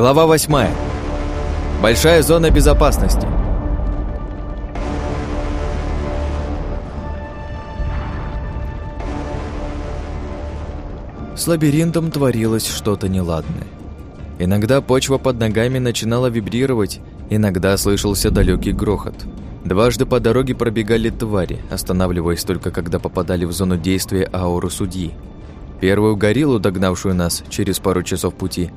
Глава восьмая. Большая зона безопасности. С лабиринтом творилось что-то неладное. Иногда почва под ногами начинала вибрировать, иногда слышался далекий грохот. Дважды по дороге пробегали твари, останавливаясь только когда попадали в зону действия ауры судьи. Первую гориллу, догнавшую нас через пару часов пути,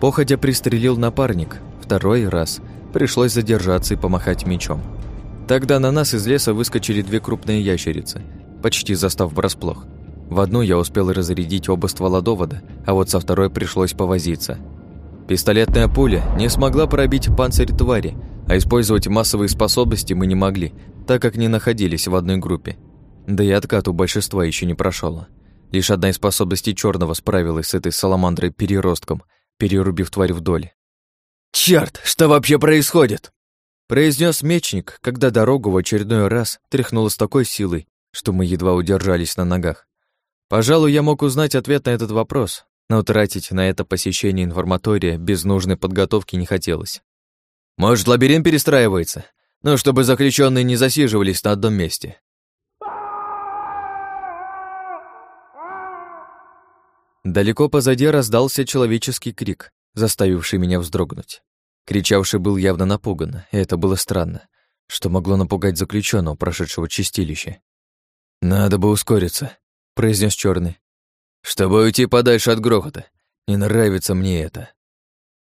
походя пристрелил напарник. Второй раз пришлось задержаться и помахать мечом. Тогда на нас из леса выскочили две крупные ящерицы, почти застав врасплох. В одну я успел разрядить оба ствола довода, а вот со второй пришлось повозиться. Пистолетная пуля не смогла пробить панцирь твари, а использовать массовые способности мы не могли, так как не находились в одной группе. Да и откат у большинства еще не прошел. Лишь одна из способностей черного справилась с этой саламандрой-переростком, перерубив тварь вдоль. «Чёрт, что вообще происходит?» произнес мечник, когда дорогу в очередной раз тряхнуло с такой силой, что мы едва удержались на ногах. Пожалуй, я мог узнать ответ на этот вопрос, но тратить на это посещение информатория без нужной подготовки не хотелось. Может, лабиринт перестраивается? Ну, чтобы заключенные не засиживались на одном месте. Далеко позади раздался человеческий крик, заставивший меня вздрогнуть. Кричавший был явно напуган, и это было странно, что могло напугать заключенного, прошедшего чистилище. «Надо бы ускориться», произнес черный. «Чтобы уйти подальше от грохота. Не нравится мне это».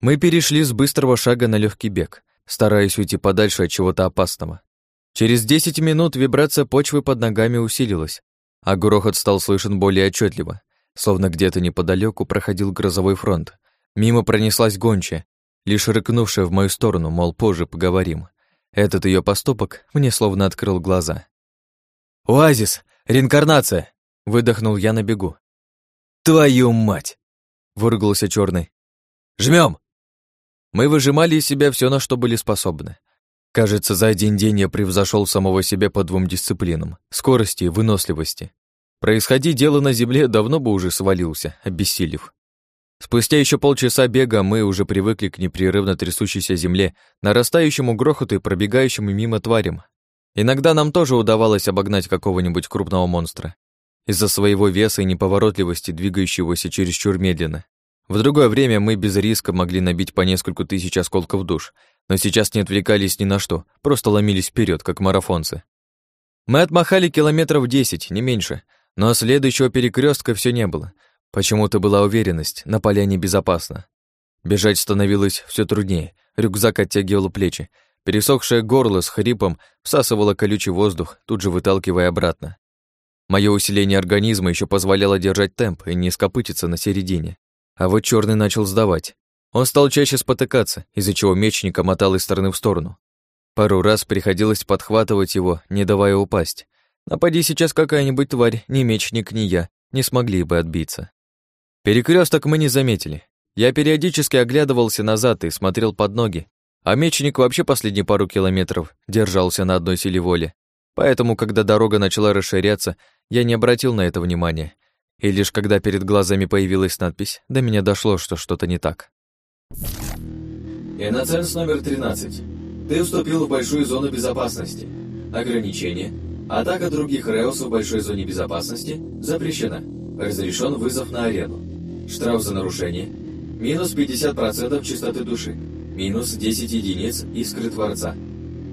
Мы перешли с быстрого шага на легкий бег, стараясь уйти подальше от чего-то опасного. Через десять минут вибрация почвы под ногами усилилась, а грохот стал слышен более отчетливо, словно где-то неподалеку проходил грозовой фронт. Мимо пронеслась гончая, лишь рыкнувшая в мою сторону, мол, позже поговорим. Этот ее поступок мне словно открыл глаза. «Оазис! Реинкарнация!» Выдохнул я на бегу. «Твою мать!» Выругался черный. Жмем! Мы выжимали из себя все, на что были способны. Кажется, за один день я превзошел самого себя по двум дисциплинам — скорости и выносливости. Происходи дело на земле, давно бы уже свалился, обессилев. Спустя еще полчаса бега мы уже привыкли к непрерывно трясущейся земле, нарастающему грохоту и пробегающему мимо тварям. Иногда нам тоже удавалось обогнать какого-нибудь крупного монстра из-за своего веса и неповоротливости, двигающегося чересчур медленно. В другое время мы без риска могли набить по нескольку тысяч осколков душ, но сейчас не отвлекались ни на что, просто ломились вперед, как марафонцы. Мы отмахали километров десять, не меньше, но следующего перекрестка все не было. Почему-то была уверенность, на поляне безопасно. Бежать становилось все труднее, рюкзак оттягивал плечи, пересохшее горло с хрипом всасывало колючий воздух, тут же выталкивая обратно. Мое усиление организма еще позволяло держать темп и не скопытиться на середине. А вот черный начал сдавать. Он стал чаще спотыкаться, из-за чего мечника мотал из стороны в сторону. Пару раз приходилось подхватывать его, не давая упасть. Напади сейчас какая-нибудь тварь, ни мечник, ни я, не смогли бы отбиться. Перекресток мы не заметили. Я периодически оглядывался назад и смотрел под ноги, а мечник вообще последние пару километров держался на одной силе воли. Поэтому, когда дорога начала расширяться, я не обратил на это внимания. И лишь когда перед глазами появилась надпись, до меня дошло, что что-то не так. Иноценс номер 13. Ты вступил в большую зону безопасности. Ограничение. Атака других Реус в большой зоне безопасности запрещена. Разрешен вызов на арену. Штраф за нарушение. Минус 50% чистоты души. Минус 10 единиц искры Творца.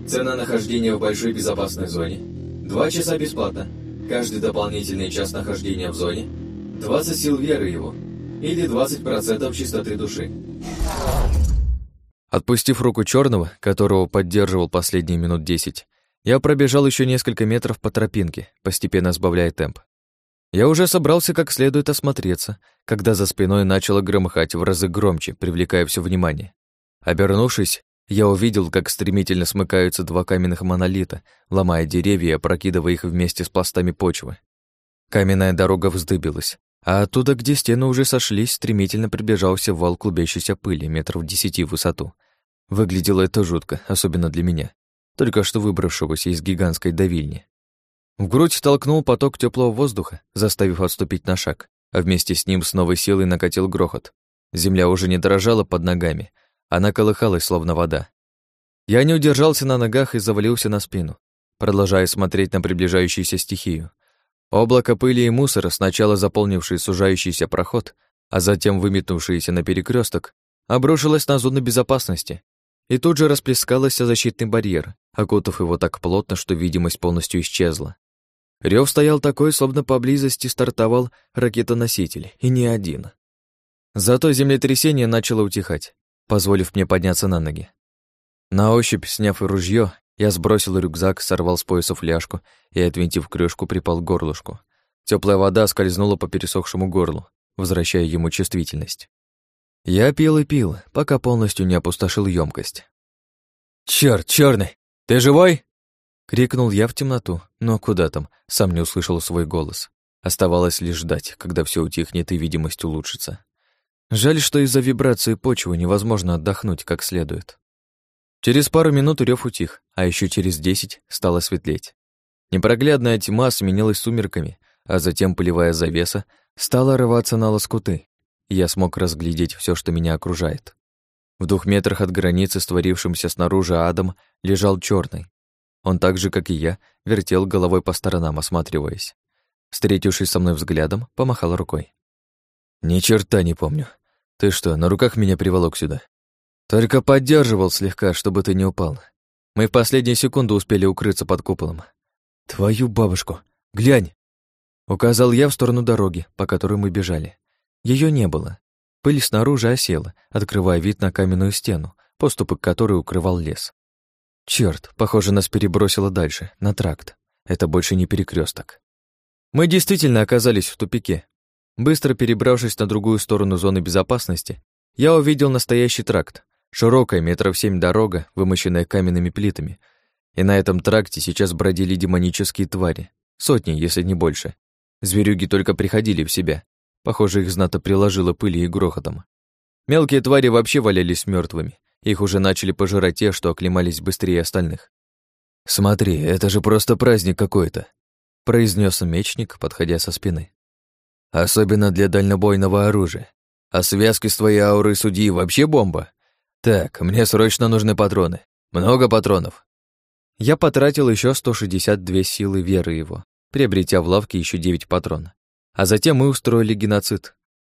Цена нахождения в большой безопасной зоне. Два часа бесплатно. Каждый дополнительный час нахождения в зоне. 20 сил веры его. Или 20% чистоты души. Отпустив руку черного, которого поддерживал последние минут десять, я пробежал еще несколько метров по тропинке, постепенно сбавляя темп. Я уже собрался как следует осмотреться, когда за спиной начало громыхать в разы громче, привлекая все внимание. Обернувшись, я увидел, как стремительно смыкаются два каменных монолита, ломая деревья и опрокидывая их вместе с пластами почвы. Каменная дорога вздыбилась, а оттуда, где стены уже сошлись, стремительно приближался вал клубящейся пыли метров десяти в высоту. Выглядело это жутко, особенно для меня, только что выбравшегося из гигантской давильни. В грудь толкнул поток теплого воздуха, заставив отступить на шаг, а вместе с ним с новой силой накатил грохот. Земля уже не дрожала под ногами, Она колыхалась, словно вода. Я не удержался на ногах и завалился на спину, продолжая смотреть на приближающуюся стихию. Облако пыли и мусора, сначала заполнивший сужающийся проход, а затем выметнувшийся на перекресток, обрушилось на зону безопасности, и тут же расплескался защитный барьер, окутав его так плотно, что видимость полностью исчезла. Рев стоял такой, словно поблизости стартовал ракетоноситель, и не один. Зато землетрясение начало утихать, позволив мне подняться на ноги. На ощупь, сняв ружье, я сбросил рюкзак, сорвал с пояса фляжку и, отвинтив крышку, припал к горлышку. Теплая вода скользнула по пересохшему горлу, возвращая ему чувствительность. Я пил и пил, пока полностью не опустошил емкость. Черт, черный, ты живой?» Крикнул я в темноту, но куда там, сам не услышал свой голос. Оставалось лишь ждать, когда все утихнет и видимость улучшится. Жаль, что из-за вибрации почвы невозможно отдохнуть как следует. Через пару минут рев утих, а еще через десять стало светлеть. Непроглядная тьма сменилась сумерками, а затем полевая завеса стала рваться на лоскуты, я смог разглядеть все, что меня окружает. В двух метрах от границы, створившимся снаружи адом, лежал черный. Он так же, как и я, вертел головой по сторонам, осматриваясь. Встретившись со мной взглядом, помахал рукой. «Ни черта не помню. Ты что, на руках меня приволок сюда?» «Только поддерживал слегка, чтобы ты не упал. Мы в последние секунды успели укрыться под куполом. Твою бабушку! Глянь!» Указал я в сторону дороги, по которой мы бежали. Ее не было. Пыль снаружи осела, открывая вид на каменную стену, поступы к которой укрывал лес. Черт, похоже, нас перебросило дальше, на тракт. Это больше не перекресток. Мы действительно оказались в тупике. Быстро перебравшись на другую сторону зоны безопасности, я увидел настоящий тракт. Широкая, метров семь дорога, вымощенная каменными плитами. И на этом тракте сейчас бродили демонические твари. Сотни, если не больше. Зверюги только приходили в себя, Похоже, их знато приложило пыли и грохотом. Мелкие твари вообще валялись мертвыми. Их уже начали пожирать те, что оклемались быстрее остальных. «Смотри, это же просто праздник какой-то», — произнес мечник, подходя со спины. «Особенно для дальнобойного оружия. А связки с твоей аурой судьи вообще бомба. Так, мне срочно нужны патроны. Много патронов». Я потратил еще 162 силы веры его, приобретя в лавке еще 9 патронов. А затем мы устроили геноцид.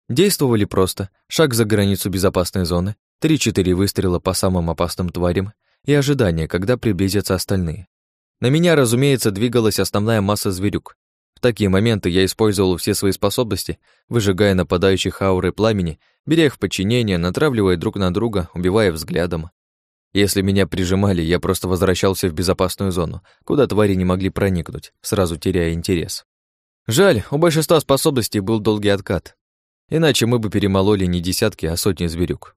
Действовали просто. Шаг за границу безопасной зоны, три-четыре выстрела по самым опасным тварям и ожидание, когда приблизятся остальные. На меня, разумеется, двигалась основная масса зверюк. В такие моменты я использовал все свои способности, выжигая нападающих ауры пламени, беря их в подчинение, натравливая друг на друга, убивая взглядом. Если меня прижимали, я просто возвращался в безопасную зону, куда твари не могли проникнуть, сразу теряя интерес. Жаль, у большинства способностей был долгий откат. Иначе мы бы перемололи не десятки, а сотни зверюк.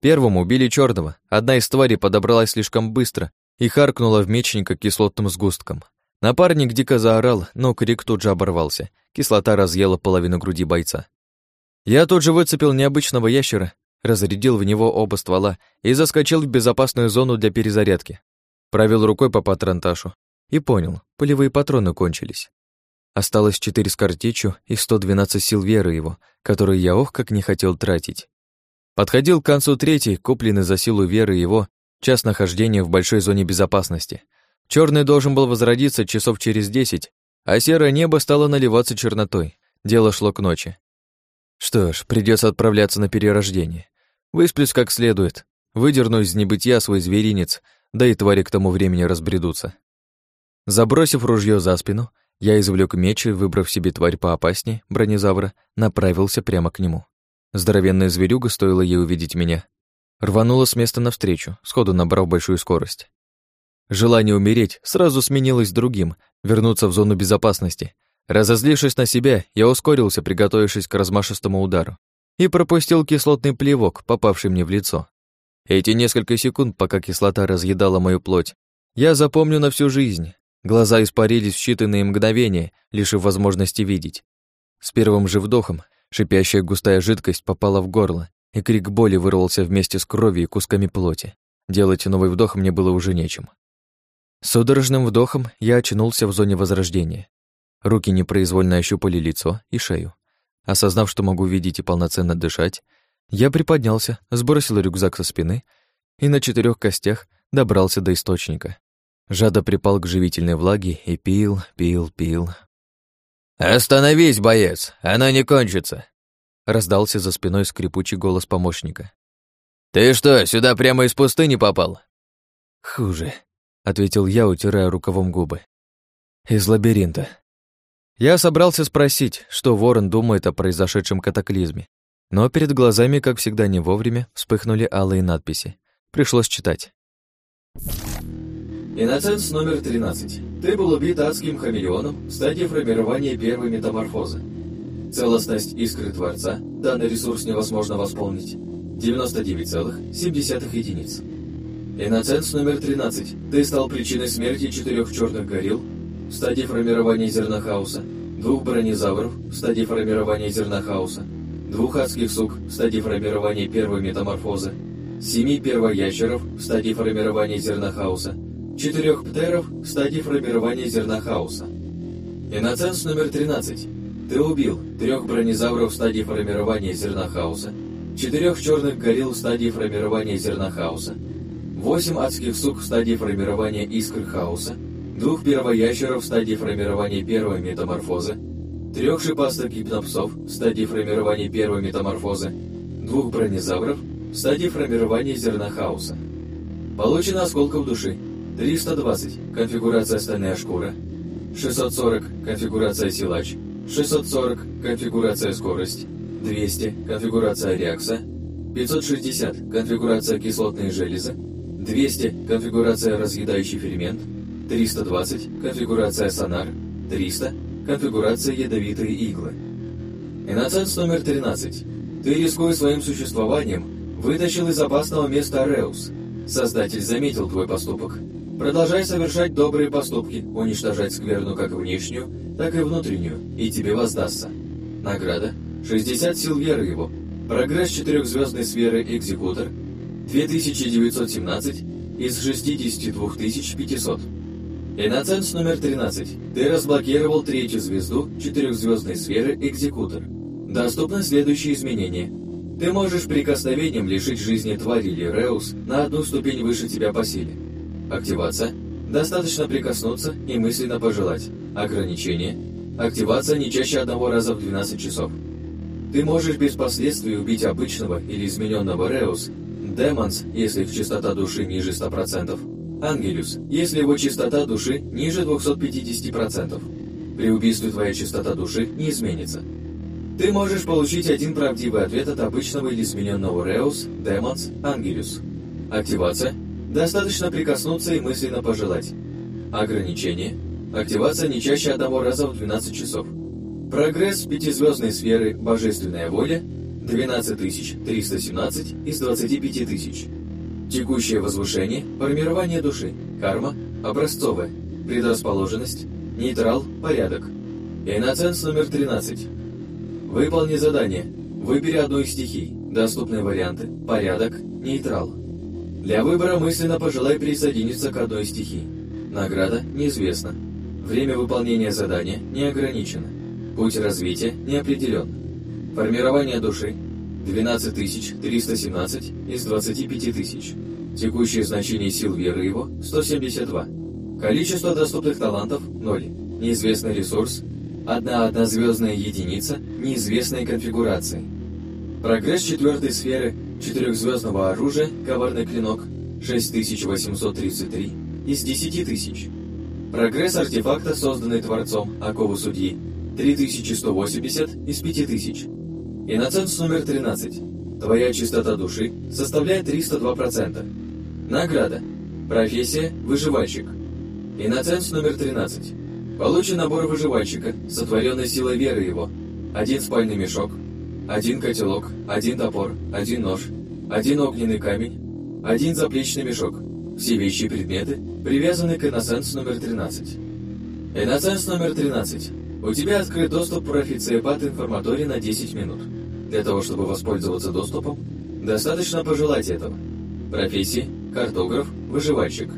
Первому убили черного. Одна из тварей подобралась слишком быстро и харкнула в мечника кислотным сгустком. Напарник дико заорал, но крик тут же оборвался. Кислота разъела половину груди бойца. Я тут же выцепил необычного ящера, разрядил в него оба ствола и заскочил в безопасную зону для перезарядки. Провел рукой по патронташу и понял, полевые патроны кончились. Осталось четыре с картечью и 112 сил веры его, которые я ох как не хотел тратить. Подходил к концу третий, купленный за силу веры его, час нахождения в большой зоне безопасности. Черный должен был возродиться часов через десять, а серое небо стало наливаться чернотой. Дело шло к ночи. Что ж, придется отправляться на перерождение. Высплюсь как следует, выдерну из небытия свой зверинец, да и твари к тому времени разбредутся. Забросив ружье за спину, я извлек меч и, выбрав себе тварь поопаснее, бронезавра, направился прямо к нему. Здоровенная зверюга, стоило ей увидеть меня, рванула с места навстречу, сходу набрав большую скорость. Желание умереть сразу сменилось другим, вернуться в зону безопасности. Разозлившись на себя, я ускорился, приготовившись к размашистому удару, и пропустил кислотный плевок, попавший мне в лицо. Эти несколько секунд, пока кислота разъедала мою плоть, я запомню на всю жизнь. Глаза испарились в считанные мгновения, лишив возможности видеть. С первым же вдохом шипящая густая жидкость попала в горло, и крик боли вырвался вместе с кровью и кусками плоти. Делать новый вдох мне было уже нечем. Судорожным вдохом я очнулся в зоне возрождения. Руки непроизвольно ощупали лицо и шею. Осознав, что могу видеть и полноценно дышать, Я приподнялся, сбросил рюкзак со спины и на четырех костях добрался до источника. Жада припал к живительной влаге и пил, пил, пил. «Остановись, боец, она не кончится!» Раздался за спиной скрипучий голос помощника. «Ты что, сюда прямо из пустыни попал?» «Хуже», — ответил я, утирая рукавом губы. «Из лабиринта». Я собрался спросить, что Ворон думает о произошедшем катаклизме, но перед глазами, как всегда не вовремя, вспыхнули алые надписи. Пришлось читать. Иноценс номер 13. Ты был убит адским хамелеоном в стадии формирования первой метаморфозы. Целостность искры Творца, данный ресурс невозможно восполнить, 99,7 единиц. Иноценс номер 13. Ты стал причиной смерти четырех черных горилл в стадии формирования зерна хаоса, двух бронезавров в стадии формирования зерна хаоса, двух адских сук в стадии формирования первой метаморфозы, семи первоящеров в стадии формирования зерна хаоса, четырех птеров в стадии формирования зерна хаоса. Иноценс номер 13. Ты убил трех бронезавров в стадии формирования зерна хаоса, четырех черных горилл в стадии формирования зерна хаоса, восемь адских сук в стадии формирования искр хаоса, двух первоящеров в стадии формирования первой метаморфозы, трех шипастых гипнопсов в стадии формирования первой метаморфозы, двух бронезавров в стадии формирования зерна хаоса. Получено осколков души 320 – конфигурация стальная шкура, 640 – конфигурация силач, 640 – конфигурация скорость, 200 – конфигурация реакса, 560 – конфигурация кислотные железы, 200 – конфигурация разъедающий фермент, 320 – конфигурация сонар, 300 – конфигурация ядовитые иглы. Иноценс номер 13. Ты, рискуя своим существованием, вытащил из опасного места Реус. Создатель заметил твой поступок. Продолжай совершать добрые поступки, уничтожать скверну как внешнюю, так и внутреннюю, и тебе воздастся. Награда – 60 сил веры его, прогресс четырехзвездной сферы «Экзекутор», 2917 из 62 500. Иноценс номер 13. Ты разблокировал третью звезду четырехзвездной сферы «Экзекутор». Доступны следующие изменения. Ты можешь прикосновением лишить жизни твари или Реус на одну ступень выше тебя по силе. Активация. Достаточно прикоснуться и мысленно пожелать. Ограничение. Активация не чаще одного раза в 12 часов. Ты можешь без последствий убить обычного или измененного Реус, Демонс, если их частота души ниже 100%, Ангелюс, если его частота души ниже 250%. При убийстве твоя частота души не изменится. Ты можешь получить один правдивый ответ от обычного или измененного Реус, Демонс, Ангелюс. Активация. Достаточно прикоснуться и мысленно пожелать. Ограничение. Активация не чаще одного раза в 12 часов. Прогресс пятизвездной сферы «Божественная воля» 12317 из 25 тысяч. Текущее возвышение, формирование души, карма, образцовая, предрасположенность, нейтрал, порядок. Иноценс номер 13. Выполни задание. Выбери одну из стихий. Доступные варианты. Порядок. Нейтрал. Для выбора мысленно пожелай присоединиться к одной из стихий. Награда неизвестна. Время выполнения задания не ограничено. Путь развития не определен. Формирование души 12317 из 25 тысяч. Текущее значение сил веры его 172. Количество доступных талантов 0. Неизвестный ресурс Одна однозвездная единица неизвестной конфигурации. Прогресс четвертой сферы четырехзвездного оружия «Коварный клинок» 6833 из 10 тысяч. Прогресс артефакта, созданный Творцом Окову Судьи 3180 из 5000. Иноценс номер 13. Твоя чистота души составляет 302%. Награда. Профессия – выживальщик. Иноценс номер 13. Получен набор выживальщика, сотворенной силой веры его. Один спальный мешок, один котелок, один топор, один нож, один огненный камень, один заплечный мешок. Все вещи и предметы привязаны к иносенс номер 13. Иносенс номер 13. У тебя открыт доступ в профициепат информаторий на 10 минут. Для того, чтобы воспользоваться доступом, достаточно пожелать этого. Профессии – картограф, выживальщик.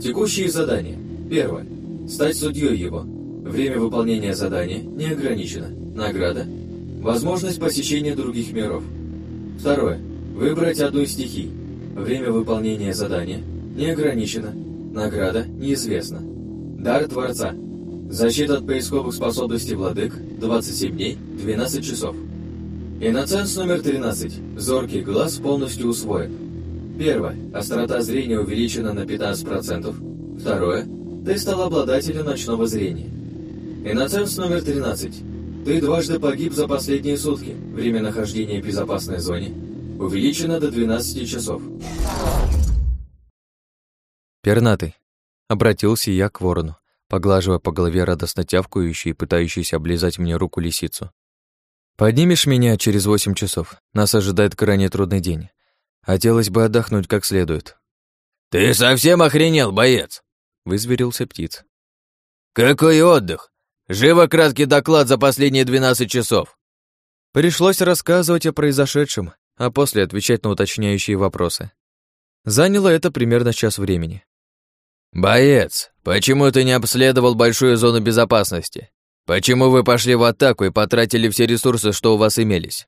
Текущие задания. Первое. Стать судьей его. Время выполнения задания не ограничено. Награда. Возможность посещения других миров. Второе. Выбрать одну из стихий. Время выполнения задания не ограничено. Награда неизвестна. Дар Творца. Защита от поисковых способностей владык 27 дней, 12 часов. Иноценс номер 13. Зоркий глаз полностью усвоен. Первое. Острота зрения увеличена на 15%. Второе. Ты стал обладателем ночного зрения. Иноценс номер 13. Ты дважды погиб за последние сутки. Время нахождения в безопасной зоне увеличено до 12 часов. «Пернатый», — обратился я к ворону, поглаживая по голове радостно тявкающую и пытающуюся облизать мне руку лисицу. «Поднимешь меня через восемь часов. Нас ожидает крайне трудный день. Хотелось бы отдохнуть как следует». «Ты совсем охренел, боец?» — вызверился птиц. «Какой отдых? Живо краткий доклад за последние двенадцать часов». Пришлось рассказывать о произошедшем, а после отвечать на уточняющие вопросы. Заняло это примерно час времени. «Боец, почему ты не обследовал большую зону безопасности? Почему вы пошли в атаку и потратили все ресурсы, что у вас имелись?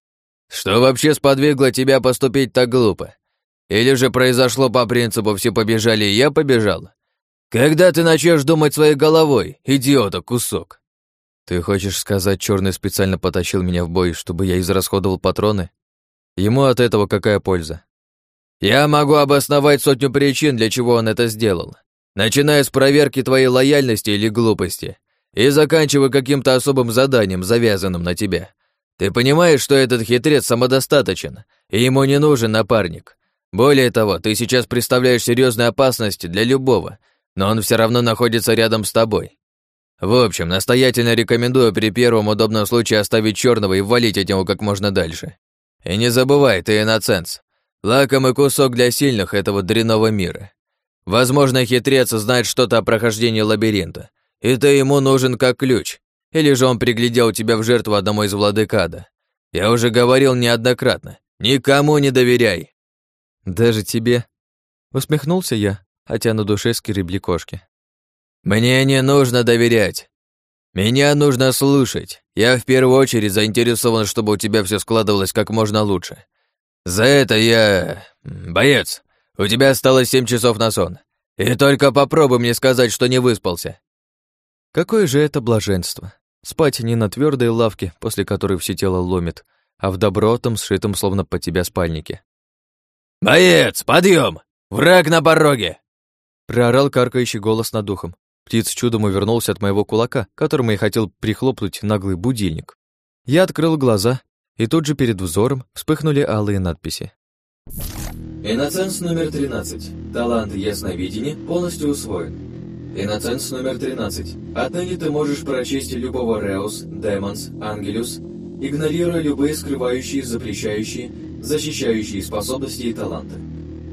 Что вообще сподвигло тебя поступить так глупо? Или же произошло по принципу «все побежали, и я побежал»? Когда ты начнешь думать своей головой, идиота кусок?» «Ты хочешь сказать, черный специально потащил меня в бой, чтобы я израсходовал патроны? Ему от этого какая польза?» «Я могу обосновать сотню причин, для чего он это сделал начиная с проверки твоей лояльности или глупости и заканчивая каким-то особым заданием, завязанным на тебя. Ты понимаешь, что этот хитрец самодостаточен, и ему не нужен напарник. Более того, ты сейчас представляешь серьезную опасность для любого, но он все равно находится рядом с тобой. В общем, настоятельно рекомендую при первом удобном случае оставить черного и валить от него как можно дальше. И не забывай, ты иноценс. Лакомый кусок для сильных этого дрянного мира. Возможно, хитрец знает что-то о прохождении лабиринта, и ты ему нужен как ключ, или же он приглядел тебя в жертву одному из владыкада. Я уже говорил неоднократно, никому не доверяй. Даже тебе? Усмехнулся я, хотя на душе скребли кошки. Мне не нужно доверять. Меня нужно слушать. Я в первую очередь заинтересован, чтобы у тебя все складывалось как можно лучше. За это я... боец. У тебя осталось семь часов на сон. И только попробуй мне сказать, что не выспался. Какое же это блаженство. Спать не на твердой лавке, после которой все тело ломит, а в добротом, сшитом словно под тебя спальнике. «Боец, подъем! Враг на пороге!» Проорал каркающий голос над духом. Птиц чудом увернулся от моего кулака, которым я хотел прихлопнуть наглый будильник. Я открыл глаза, и тут же перед взором вспыхнули алые надписи. Иноценс номер 13. Талант ясновидения полностью усвоен. Иноценс номер 13. Отныне ты можешь прочесть любого Реус, Демонс, Ангелюс, игнорируя любые скрывающие, запрещающие, защищающие способности и таланты.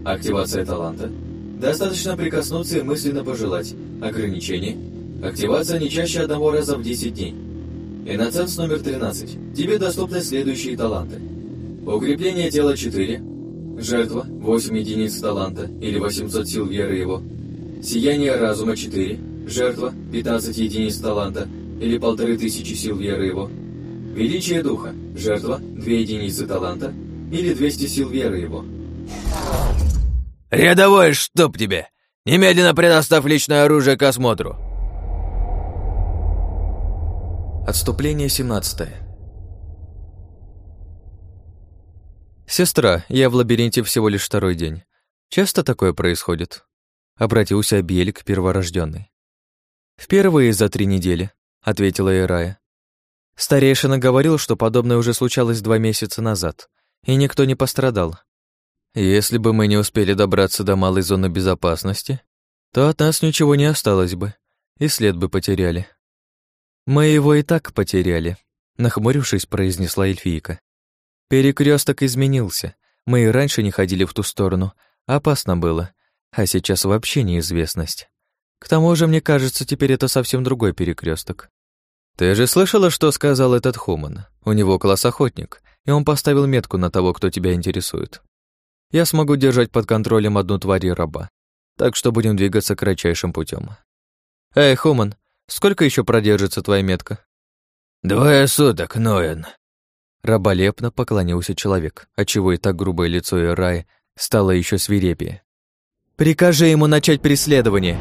Активация таланта. Достаточно прикоснуться и мысленно пожелать. Ограничение. Активация не чаще одного раза в 10 дней. Иноценс номер 13. Тебе доступны следующие таланты. Укрепление тела 4, Жертва – 8 единиц таланта или 800 сил веры его. Сияние разума – 4. Жертва – 15 единиц таланта или 1500 сил веры его. Величие духа – жертва – 2 единицы таланта или 200 сил веры его. «Рядовой, чтоб тебе! Немедленно предоставь личное оружие к осмотру!» Отступление 17 «Сестра, я в лабиринте всего лишь второй день. Часто такое происходит?» Обратился Абелик, перворожденный. «Впервые за три недели», — ответила Ирая. Старейшина говорил, что подобное уже случалось два месяца назад, и никто не пострадал. Если бы мы не успели добраться до малой зоны безопасности, то от нас ничего не осталось бы, и след бы потеряли. Мы его и так потеряли, нахмурившись, произнесла эльфийка. Перекресток изменился. Мы и раньше не ходили в ту сторону. Опасно было. А сейчас вообще неизвестность. К тому же, мне кажется, теперь это совсем другой перекресток. Ты же слышала, что сказал этот Хуман? У него класс охотник, и он поставил метку на того, кто тебя интересует. Я смогу держать под контролем одну тварь и раба. Так что будем двигаться кратчайшим путем. Эй, Хуман, сколько еще продержится твоя метка? Двое суток, Ноэн, Раболепно поклонился человек, отчего и так грубое лицо Ирая стало еще свирепее. «Прикажи ему начать преследование